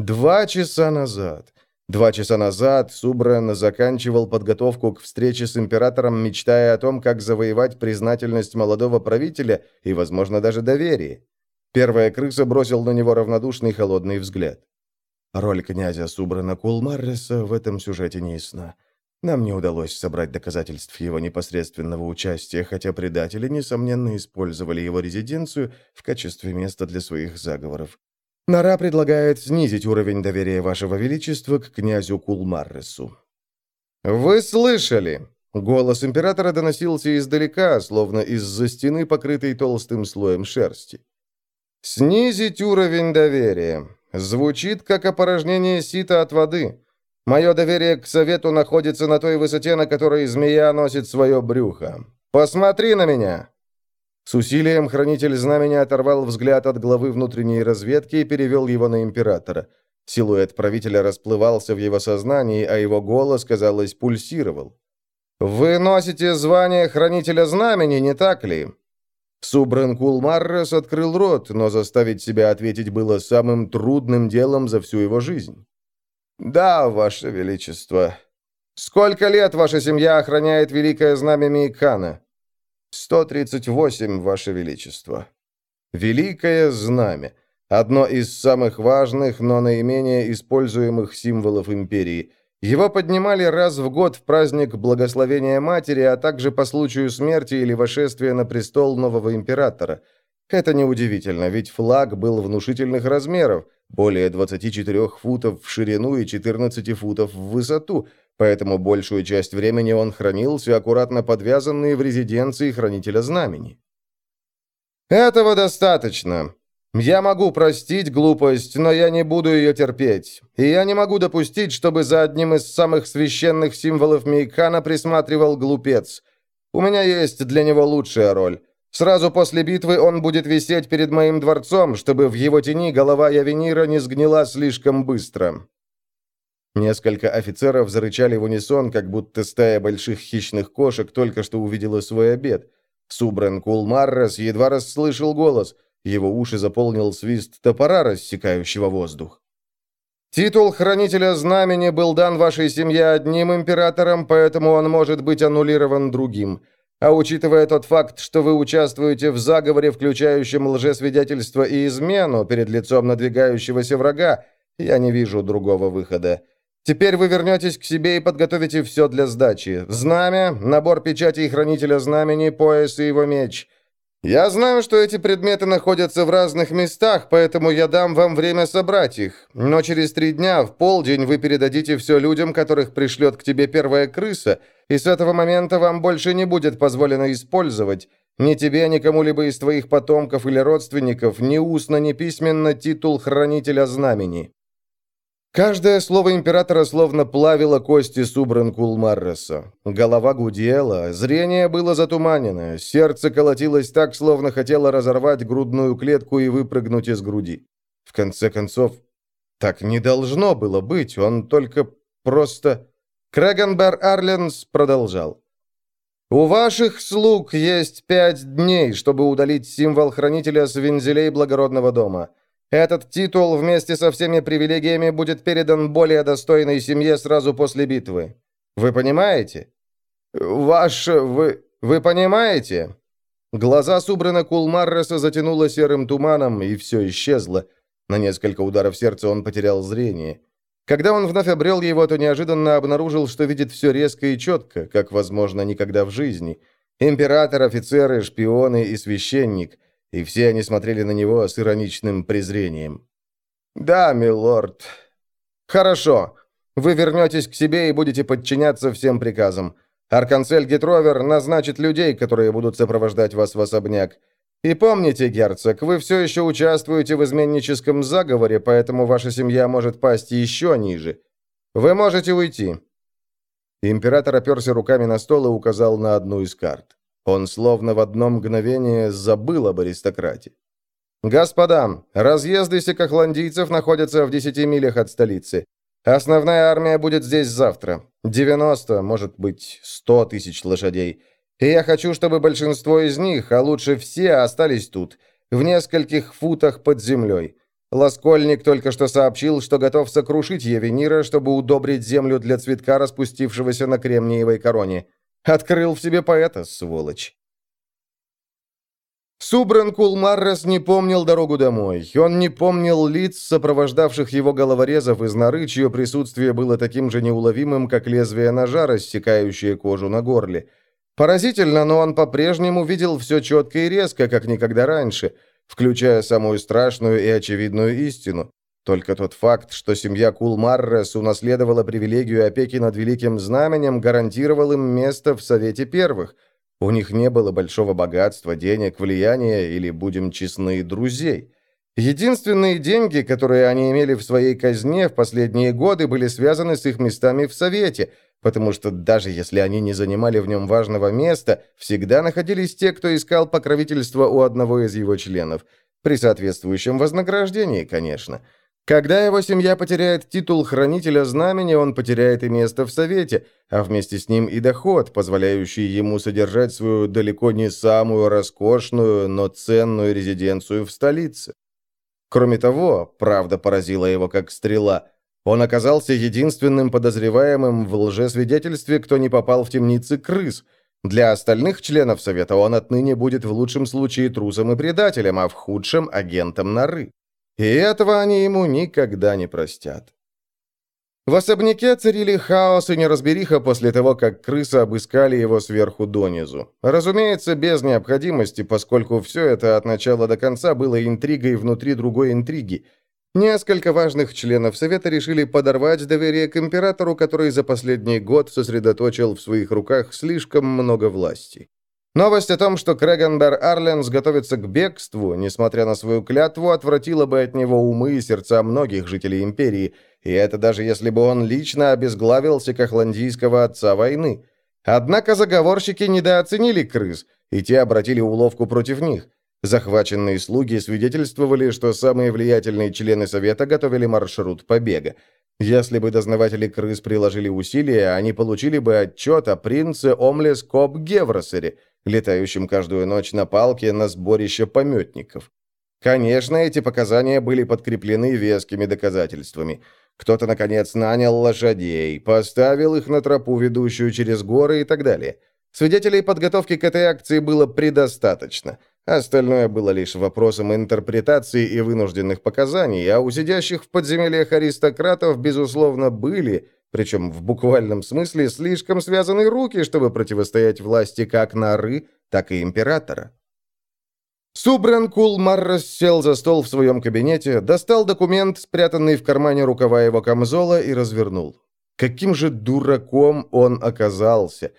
Два часа назад. Два часа назад Субран заканчивал подготовку к встрече с императором, мечтая о том, как завоевать признательность молодого правителя и, возможно, даже доверие. Первая крыса бросил на него равнодушный холодный взгляд. Роль князя Субрана Кулмарреса в этом сюжете не ясна. Нам не удалось собрать доказательств его непосредственного участия, хотя предатели, несомненно, использовали его резиденцию в качестве места для своих заговоров. Нара предлагает снизить уровень доверия вашего величества к князю Кулмарресу. «Вы слышали!» Голос императора доносился издалека, словно из-за стены, покрытой толстым слоем шерсти. «Снизить уровень доверия. Звучит, как опорожнение сита от воды. Мое доверие к совету находится на той высоте, на которой змея носит свое брюхо. Посмотри на меня!» С усилием хранитель знамени оторвал взгляд от главы внутренней разведки и перевел его на императора. Силуэт правителя расплывался в его сознании, а его голос, казалось, пульсировал. «Вы носите звание хранителя знамени, не так ли?» Субран Кулмаррес открыл рот, но заставить себя ответить было самым трудным делом за всю его жизнь. «Да, Ваше Величество. Сколько лет ваша семья охраняет Великое Знамя Мейкана?» «138, Ваше Величество». Великое Знамя. Одно из самых важных, но наименее используемых символов империи. Его поднимали раз в год в праздник Благословения Матери, а также по случаю смерти или вошествия на престол нового императора. Это неудивительно, ведь флаг был внушительных размеров, более 24 футов в ширину и 14 футов в высоту, поэтому большую часть времени он хранился аккуратно подвязанный в резиденции хранителя знамени. «Этого достаточно. Я могу простить глупость, но я не буду ее терпеть. И я не могу допустить, чтобы за одним из самых священных символов Мейкана присматривал глупец. У меня есть для него лучшая роль». Сразу после битвы он будет висеть перед моим дворцом, чтобы в его тени голова Явенира не сгнила слишком быстро. Несколько офицеров зарычали в унисон, как будто стая больших хищных кошек только что увидела свой обед. Субрен Кулмаррес едва расслышал голос. Его уши заполнил свист топора, рассекающего воздух. «Титул Хранителя Знамени был дан вашей семье одним императором, поэтому он может быть аннулирован другим. А учитывая тот факт, что вы участвуете в заговоре, включающем лжесвидетельство и измену перед лицом надвигающегося врага, я не вижу другого выхода. Теперь вы вернетесь к себе и подготовите все для сдачи. Знамя, набор печатей хранителя знамени, пояс и его меч. Я знаю, что эти предметы находятся в разных местах, поэтому я дам вам время собрать их. Но через три дня, в полдень, вы передадите все людям, которых пришлет к тебе первая крыса, и с этого момента вам больше не будет позволено использовать ни тебе, ни кому-либо из твоих потомков или родственников ни устно, ни письменно титул хранителя знамени. Каждое слово императора словно плавило кости Субран Кулмарреса. Голова гудела, зрение было затуманено, сердце колотилось так, словно хотело разорвать грудную клетку и выпрыгнуть из груди. В конце концов, так не должно было быть, он только просто... Крэгенбер Арленс продолжал. «У ваших слуг есть пять дней, чтобы удалить символ хранителя с вензелей благородного дома». Этот титул вместе со всеми привилегиями будет передан более достойной семье сразу после битвы. Вы понимаете? Ваш... вы... вы понимаете?» Глаза Субрана Кулмарреса затянуло серым туманом, и все исчезло. На несколько ударов сердца он потерял зрение. Когда он вновь обрел его, то неожиданно обнаружил, что видит все резко и четко, как, возможно, никогда в жизни. Император, офицеры, шпионы и священник — и все они смотрели на него с ироничным презрением. «Да, милорд. Хорошо. Вы вернетесь к себе и будете подчиняться всем приказам. Арканцель Гетровер назначит людей, которые будут сопровождать вас в особняк. И помните, герцог, вы все еще участвуете в изменническом заговоре, поэтому ваша семья может пасть еще ниже. Вы можете уйти». Император оперся руками на стол и указал на одну из карт. Он словно в одно мгновение забыл об аристократе. «Господа, разъезды секохландийцев находятся в 10 милях от столицы. Основная армия будет здесь завтра. 90, может быть, 100 тысяч лошадей. И я хочу, чтобы большинство из них, а лучше все, остались тут, в нескольких футах под землей. Лоскольник только что сообщил, что готов сокрушить Евенира, чтобы удобрить землю для цветка, распустившегося на кремниевой короне. Открыл в себе поэта, сволочь. Субран Кулмаррес не помнил дорогу домой. Он не помнил лиц, сопровождавших его головорезов из норы, чье присутствие было таким же неуловимым, как лезвие ножа, рассекающее кожу на горле. Поразительно, но он по-прежнему видел все четко и резко, как никогда раньше, включая самую страшную и очевидную истину. Только тот факт, что семья Кулмаррес унаследовала привилегию опеки над Великим Знаменем, гарантировал им место в Совете Первых – у них не было большого богатства, денег, влияния или, будем честны, друзей. Единственные деньги, которые они имели в своей казне в последние годы, были связаны с их местами в Совете, потому что даже если они не занимали в нем важного места, всегда находились те, кто искал покровительство у одного из его членов. При соответствующем вознаграждении, конечно – когда его семья потеряет титул хранителя знамени, он потеряет и место в Совете, а вместе с ним и доход, позволяющий ему содержать свою далеко не самую роскошную, но ценную резиденцию в столице. Кроме того, правда поразила его как стрела, он оказался единственным подозреваемым в лжесвидетельстве, кто не попал в темницы крыс. Для остальных членов Совета он отныне будет в лучшем случае трусом и предателем, а в худшем – агентом норы. И этого они ему никогда не простят. В особняке царили хаос и неразбериха после того, как крысы обыскали его сверху донизу. Разумеется, без необходимости, поскольку все это от начала до конца было интригой внутри другой интриги. Несколько важных членов Совета решили подорвать доверие к императору, который за последний год сосредоточил в своих руках слишком много власти. Новость о том, что Крэгенбер Арленс готовится к бегству, несмотря на свою клятву, отвратила бы от него умы и сердца многих жителей империи, и это даже если бы он лично обезглавил секохландийского отца войны. Однако заговорщики недооценили крыс, и те обратили уловку против них. Захваченные слуги свидетельствовали, что самые влиятельные члены Совета готовили маршрут побега. Если бы дознаватели крыс приложили усилия, они получили бы отчет о принце Омлес Коп Гевросере – летающим каждую ночь на палке на сборище пометников. Конечно, эти показания были подкреплены вескими доказательствами. Кто-то, наконец, нанял лошадей, поставил их на тропу, ведущую через горы и так далее. Свидетелей подготовки к этой акции было предостаточно. Остальное было лишь вопросом интерпретации и вынужденных показаний, а у сидящих в подземельях аристократов, безусловно, были причем в буквальном смысле слишком связаны руки, чтобы противостоять власти как Нары, так и Императора. Субран Кулмар сел за стол в своем кабинете, достал документ, спрятанный в кармане рукава его камзола, и развернул. Каким же дураком он оказался!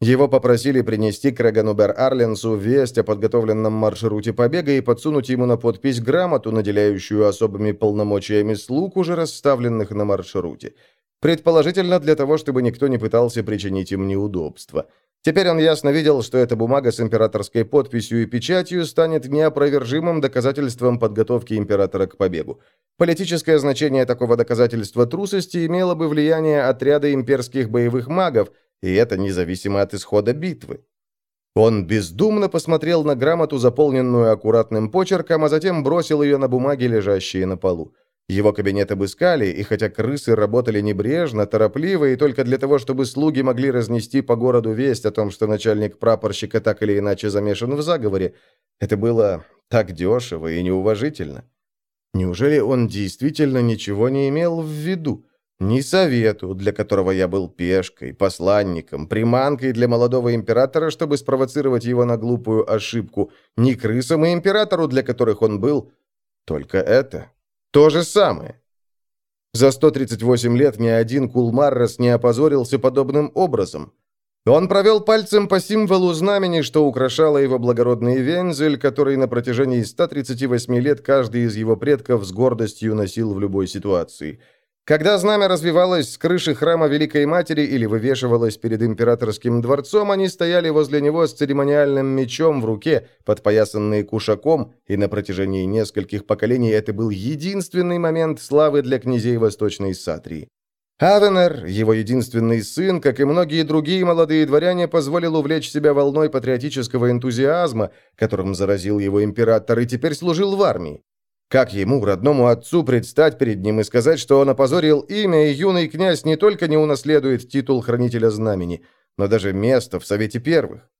Его попросили принести к Реганубер Арленсу весть о подготовленном маршруте побега и подсунуть ему на подпись грамоту, наделяющую особыми полномочиями слуг, уже расставленных на маршруте. Предположительно, для того, чтобы никто не пытался причинить им неудобства. Теперь он ясно видел, что эта бумага с императорской подписью и печатью станет неопровержимым доказательством подготовки императора к побегу. Политическое значение такого доказательства трусости имело бы влияние отряда имперских боевых магов, и это независимо от исхода битвы. Он бездумно посмотрел на грамоту, заполненную аккуратным почерком, а затем бросил ее на бумаги, лежащие на полу. Его кабинет обыскали, и хотя крысы работали небрежно, торопливо и только для того, чтобы слуги могли разнести по городу весть о том, что начальник прапорщика так или иначе замешан в заговоре, это было так дешево и неуважительно. Неужели он действительно ничего не имел в виду? Ни совету, для которого я был пешкой, посланником, приманкой для молодого императора, чтобы спровоцировать его на глупую ошибку, ни крысам и императору, для которых он был только это. То же самое. За 138 лет ни один Кулмаррос не опозорился подобным образом. Он провел пальцем по символу знамени, что украшало его благородный вензель, который на протяжении 138 лет каждый из его предков с гордостью носил в любой ситуации – когда знамя развивалось с крыши храма Великой Матери или вывешивалось перед императорским дворцом, они стояли возле него с церемониальным мечом в руке, подпоясанные кушаком, и на протяжении нескольких поколений это был единственный момент славы для князей Восточной Сатрии. Авенер, его единственный сын, как и многие другие молодые дворяне, позволил увлечь себя волной патриотического энтузиазма, которым заразил его император, и теперь служил в армии. Как ему, родному отцу, предстать перед ним и сказать, что он опозорил имя, и юный князь не только не унаследует титул хранителя знамени, но даже место в Совете Первых?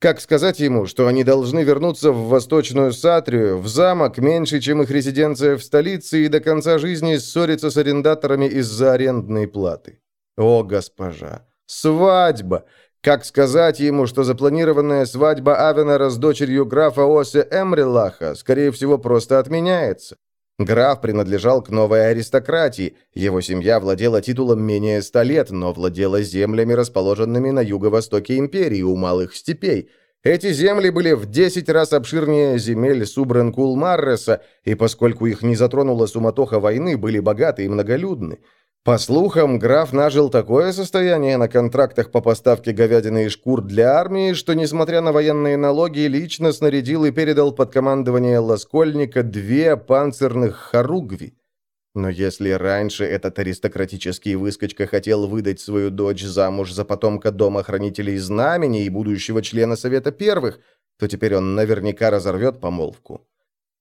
Как сказать ему, что они должны вернуться в Восточную Сатрию, в замок, меньше, чем их резиденция в столице, и до конца жизни ссориться с арендаторами из-за арендной платы? О, госпожа! Свадьба! Как сказать ему, что запланированная свадьба Авенера с дочерью графа Осе Эмрилаха, скорее всего, просто отменяется? Граф принадлежал к новой аристократии, его семья владела титулом менее ста лет, но владела землями, расположенными на юго-востоке империи, у малых степей. Эти земли были в десять раз обширнее земель Субрен-Кулмарреса, и поскольку их не затронула суматоха войны, были богаты и многолюдны. По слухам, граф нажил такое состояние на контрактах по поставке говядины и шкур для армии, что, несмотря на военные налоги, лично снарядил и передал под командование Ласкольника две панцирных хоругви. Но если раньше этот аристократический выскочка хотел выдать свою дочь замуж за потомка дома хранителей знамени и будущего члена Совета Первых, то теперь он наверняка разорвет помолвку.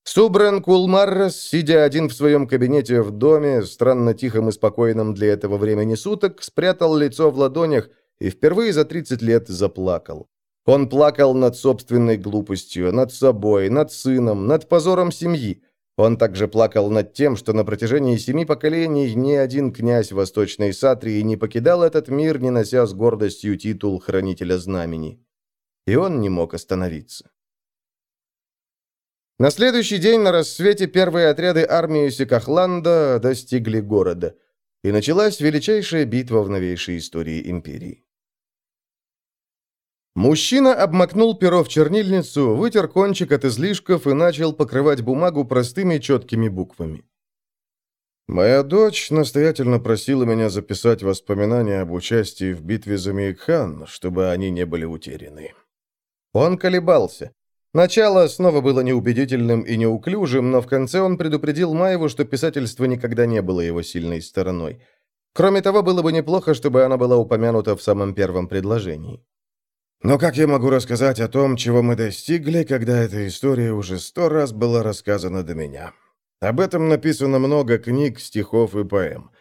Субран Кулмаррес, сидя один в своем кабинете в доме, странно тихом и спокойном для этого времени суток, спрятал лицо в ладонях и впервые за 30 лет заплакал. Он плакал над собственной глупостью, над собой, над сыном, над позором семьи. Он также плакал над тем, что на протяжении семи поколений ни один князь Восточной Сатрии не покидал этот мир, не нося с гордостью титул Хранителя Знамени. И он не мог остановиться. На следующий день на рассвете первые отряды армии Сикахланда достигли города, и началась величайшая битва в новейшей истории империи. Мужчина обмакнул перо в чернильницу, вытер кончик от излишков и начал покрывать бумагу простыми четкими буквами. «Моя дочь настоятельно просила меня записать воспоминания об участии в битве за Мейкхан, чтобы они не были утеряны». Он колебался. Начало снова было неубедительным и неуклюжим, но в конце он предупредил Маеву, что писательство никогда не было его сильной стороной. Кроме того, было бы неплохо, чтобы она была упомянута в самом первом предложении. Но как я могу рассказать о том, чего мы достигли, когда эта история уже сто раз была рассказана до меня? Об этом написано много книг, стихов и поэм.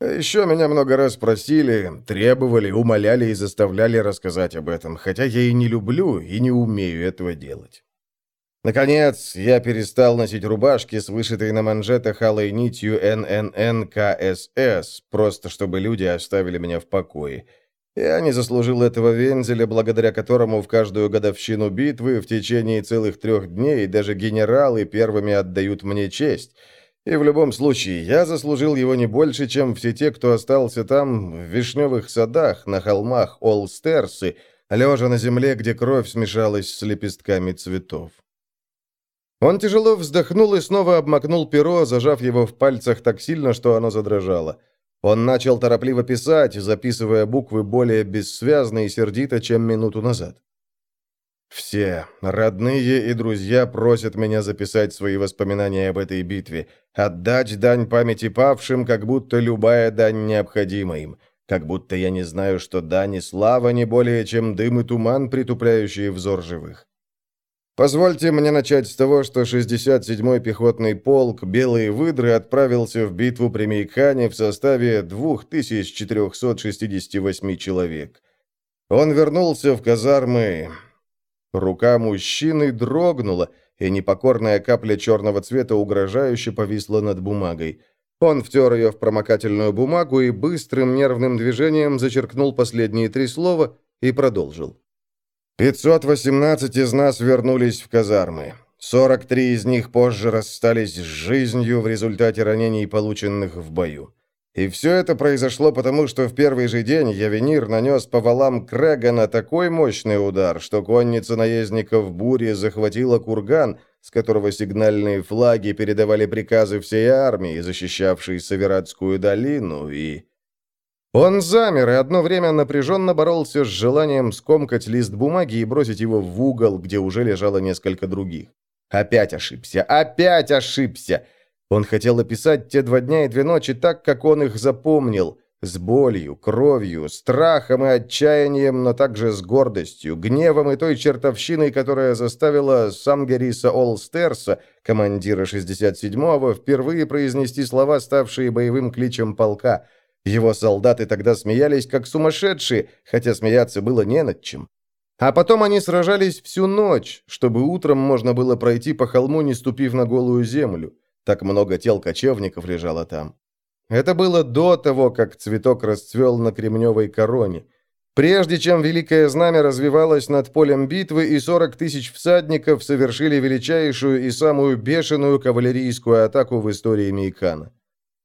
Еще меня много раз просили, требовали, умоляли и заставляли рассказать об этом, хотя я и не люблю, и не умею этого делать. Наконец, я перестал носить рубашки с вышитой на манжетах алой нитью НННКСС, просто чтобы люди оставили меня в покое. Я не заслужил этого вензеля, благодаря которому в каждую годовщину битвы в течение целых трех дней даже генералы первыми отдают мне честь — и в любом случае, я заслужил его не больше, чем все те, кто остался там, в вишневых садах, на холмах Олстерсы, лежа на земле, где кровь смешалась с лепестками цветов. Он тяжело вздохнул и снова обмакнул перо, зажав его в пальцах так сильно, что оно задрожало. Он начал торопливо писать, записывая буквы более бессвязно и сердито, чем минуту назад. Все, родные и друзья, просят меня записать свои воспоминания об этой битве, отдать дань памяти павшим, как будто любая дань необходима им, как будто я не знаю, что дань и слава не более, чем дым и туман, притупляющие взор живых. Позвольте мне начать с того, что 67-й пехотный полк «Белые выдры» отправился в битву при Мейкхане в составе 2468 человек. Он вернулся в казармы Рука мужчины дрогнула, и непокорная капля черного цвета угрожающе повисла над бумагой. Он втер ее в промокательную бумагу и быстрым нервным движением зачеркнул последние три слова и продолжил. «518 из нас вернулись в казармы. 43 из них позже расстались с жизнью в результате ранений, полученных в бою. И все это произошло потому, что в первый же день Явенир нанес по валам Крэгана такой мощный удар, что конница наездников бури захватила курган, с которого сигнальные флаги передавали приказы всей армии, защищавшей Савератскую долину, и... Он замер и одно время напряженно боролся с желанием скомкать лист бумаги и бросить его в угол, где уже лежало несколько других. Опять ошибся, опять ошибся! Он хотел описать те два дня и две ночи так, как он их запомнил. с болью, кровью, страхом и отчаянием, но также с гордостью, гневом и той чертовщиной, которая заставила Самгериса Олстерса, командира 67-го, впервые произнести слова, ставшие боевым кличем полка. Его солдаты тогда смеялись как сумасшедшие, хотя смеяться было не над чем. А потом они сражались всю ночь, чтобы утром можно было пройти по холму, не ступив на голую землю. Так много тел кочевников лежало там. Это было до того, как цветок расцвел на кремневой короне. Прежде чем Великое Знамя развивалось над полем битвы, и 40 тысяч всадников совершили величайшую и самую бешеную кавалерийскую атаку в истории Мейкана.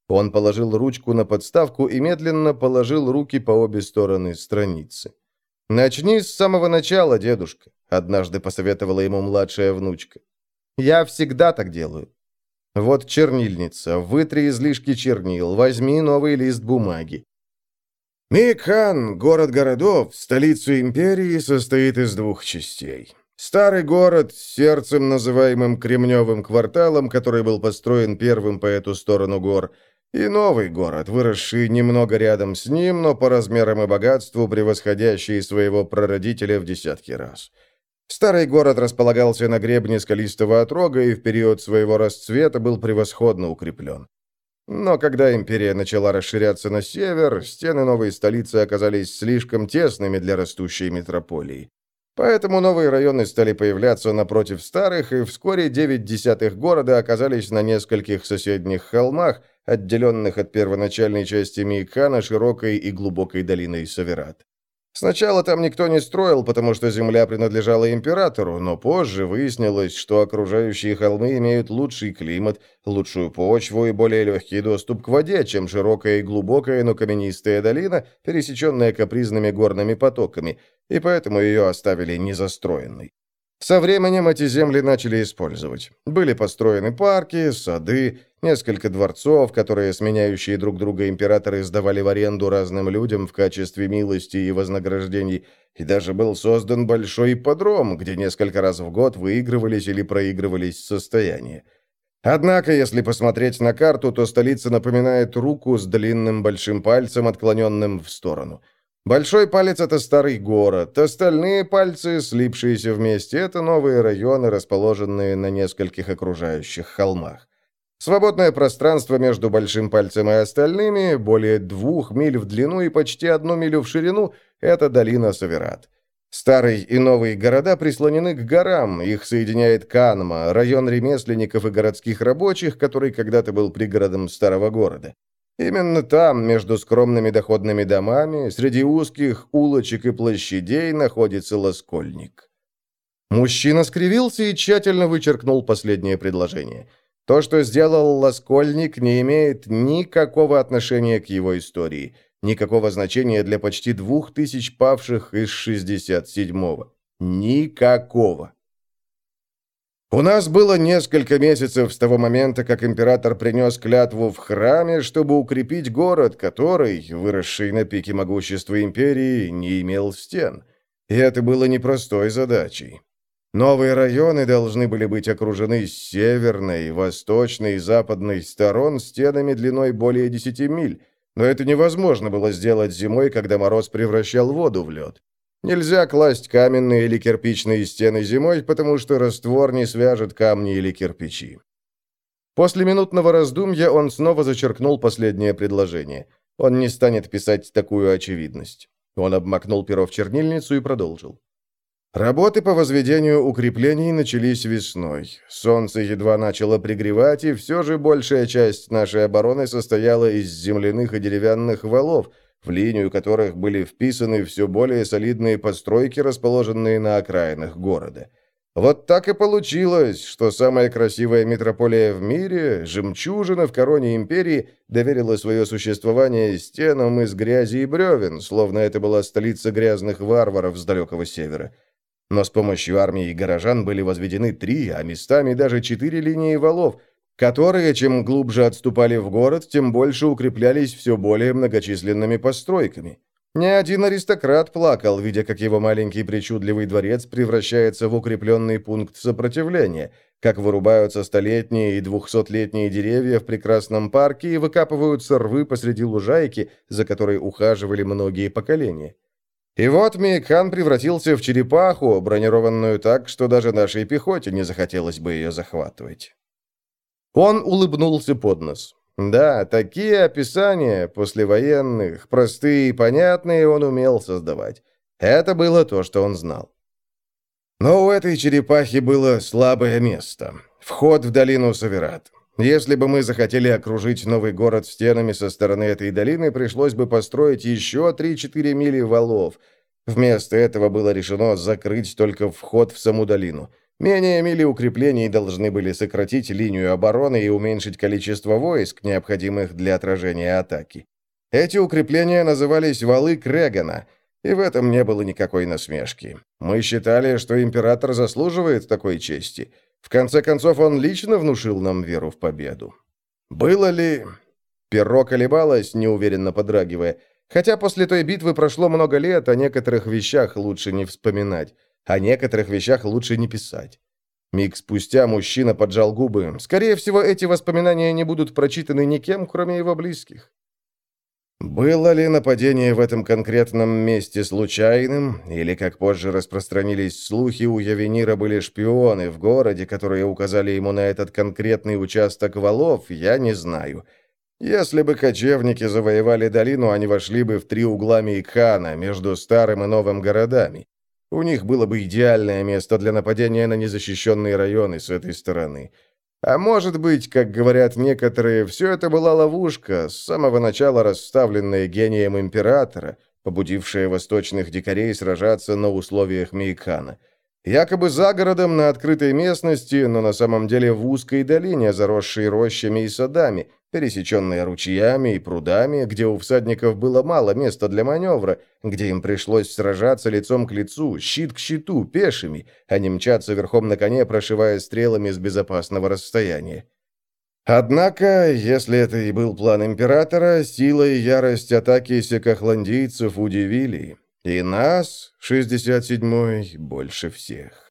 Он положил ручку на подставку и медленно положил руки по обе стороны страницы. «Начни с самого начала, дедушка», — однажды посоветовала ему младшая внучка. «Я всегда так делаю. Вот чернильница. Вытри излишки чернил. Возьми новый лист бумаги. Микхан, город городов, столицу империи, состоит из двух частей. Старый город сердцем, называемым Кремневым кварталом, который был построен первым по эту сторону гор, и новый город, выросший немного рядом с ним, но по размерам и богатству превосходящий своего прародителя в десятки раз. Старый город располагался на гребне скалистого отрога и в период своего расцвета был превосходно укреплен. Но когда империя начала расширяться на север, стены новой столицы оказались слишком тесными для растущей метрополии. Поэтому новые районы стали появляться напротив старых, и вскоре девять десятых города оказались на нескольких соседних холмах, отделенных от первоначальной части Мейкана широкой и глубокой долиной Саверат. Сначала там никто не строил, потому что земля принадлежала императору, но позже выяснилось, что окружающие холмы имеют лучший климат, лучшую почву и более легкий доступ к воде, чем широкая и глубокая, но каменистая долина, пересеченная капризными горными потоками, и поэтому ее оставили незастроенной. Со временем эти земли начали использовать. Были построены парки, сады, несколько дворцов, которые сменяющие друг друга императоры сдавали в аренду разным людям в качестве милости и вознаграждений, и даже был создан большой ипподром, где несколько раз в год выигрывались или проигрывались состояния. Однако, если посмотреть на карту, то столица напоминает руку с длинным большим пальцем, отклоненным в сторону – Большой палец — это старый город, остальные пальцы, слипшиеся вместе, это новые районы, расположенные на нескольких окружающих холмах. Свободное пространство между большим пальцем и остальными, более двух миль в длину и почти одну милю в ширину, это долина Саверат. Старый и новые города прислонены к горам, их соединяет Канма, район ремесленников и городских рабочих, который когда-то был пригородом старого города. Именно там, между скромными доходными домами, среди узких улочек и площадей, находится Лоскольник. Мужчина скривился и тщательно вычеркнул последнее предложение. То, что сделал Лоскольник, не имеет никакого отношения к его истории, никакого значения для почти двух тысяч павших из 67-го. Никакого. У нас было несколько месяцев с того момента, как император принес клятву в храме, чтобы укрепить город, который, выросший на пике могущества империи, не имел стен. И это было непростой задачей. Новые районы должны были быть окружены с северной, восточной и западной сторон стенами длиной более 10 миль, но это невозможно было сделать зимой, когда мороз превращал воду в лед. Нельзя класть каменные или кирпичные стены зимой, потому что раствор не свяжет камни или кирпичи. После минутного раздумья он снова зачеркнул последнее предложение. Он не станет писать такую очевидность. Он обмакнул перо в чернильницу и продолжил. Работы по возведению укреплений начались весной. Солнце едва начало пригревать, и все же большая часть нашей обороны состояла из земляных и деревянных валов – в линию которых были вписаны все более солидные постройки, расположенные на окраинах города. Вот так и получилось, что самая красивая метрополия в мире, жемчужина в короне империи, доверила свое существование стенам из грязи и бревен, словно это была столица грязных варваров с далекого севера. Но с помощью армии и горожан были возведены три, а местами даже четыре линии валов – которые, чем глубже отступали в город, тем больше укреплялись все более многочисленными постройками. Ни один аристократ плакал, видя, как его маленький причудливый дворец превращается в укрепленный пункт сопротивления, как вырубаются столетние и двухсотлетние деревья в прекрасном парке и выкапываются рвы посреди лужайки, за которой ухаживали многие поколения. И вот Мейкхан превратился в черепаху, бронированную так, что даже нашей пехоте не захотелось бы ее захватывать. Он улыбнулся под нос. Да, такие описания, послевоенных, простые и понятные, он умел создавать. Это было то, что он знал. Но у этой черепахи было слабое место. Вход в долину Саверат. Если бы мы захотели окружить новый город стенами со стороны этой долины, пришлось бы построить еще 3-4 мили валов. Вместо этого было решено закрыть только вход в саму долину. Менее мили укреплений должны были сократить линию обороны и уменьшить количество войск, необходимых для отражения атаки. Эти укрепления назывались «валы Крегана», и в этом не было никакой насмешки. Мы считали, что император заслуживает такой чести – в конце концов, он лично внушил нам веру в победу. Было ли... Перо колебалось, неуверенно подрагивая. Хотя после той битвы прошло много лет, о некоторых вещах лучше не вспоминать, о некоторых вещах лучше не писать. Миг спустя мужчина поджал губы. Скорее всего, эти воспоминания не будут прочитаны никем, кроме его близких. Было ли нападение в этом конкретном месте случайным, или, как позже распространились слухи, у Явенира были шпионы в городе, которые указали ему на этот конкретный участок валов, я не знаю. Если бы кочевники завоевали долину, они вошли бы в три угла Мейкхана, между старым и новым городами. У них было бы идеальное место для нападения на незащищенные районы с этой стороны. А может быть, как говорят некоторые, все это была ловушка, с самого начала расставленная гением императора, побудившая восточных дикарей сражаться на условиях Мейкхана. Якобы за городом на открытой местности, но на самом деле в узкой долине, заросшей рощами и садами, пересеченные ручьями и прудами, где у всадников было мало места для маневра, где им пришлось сражаться лицом к лицу, щит к щиту, пешими, а не мчаться верхом на коне, прошивая стрелами с безопасного расстояния. Однако, если это и был план императора, сила и ярость атаки секохландийцев удивили. И нас, 67-й, больше всех.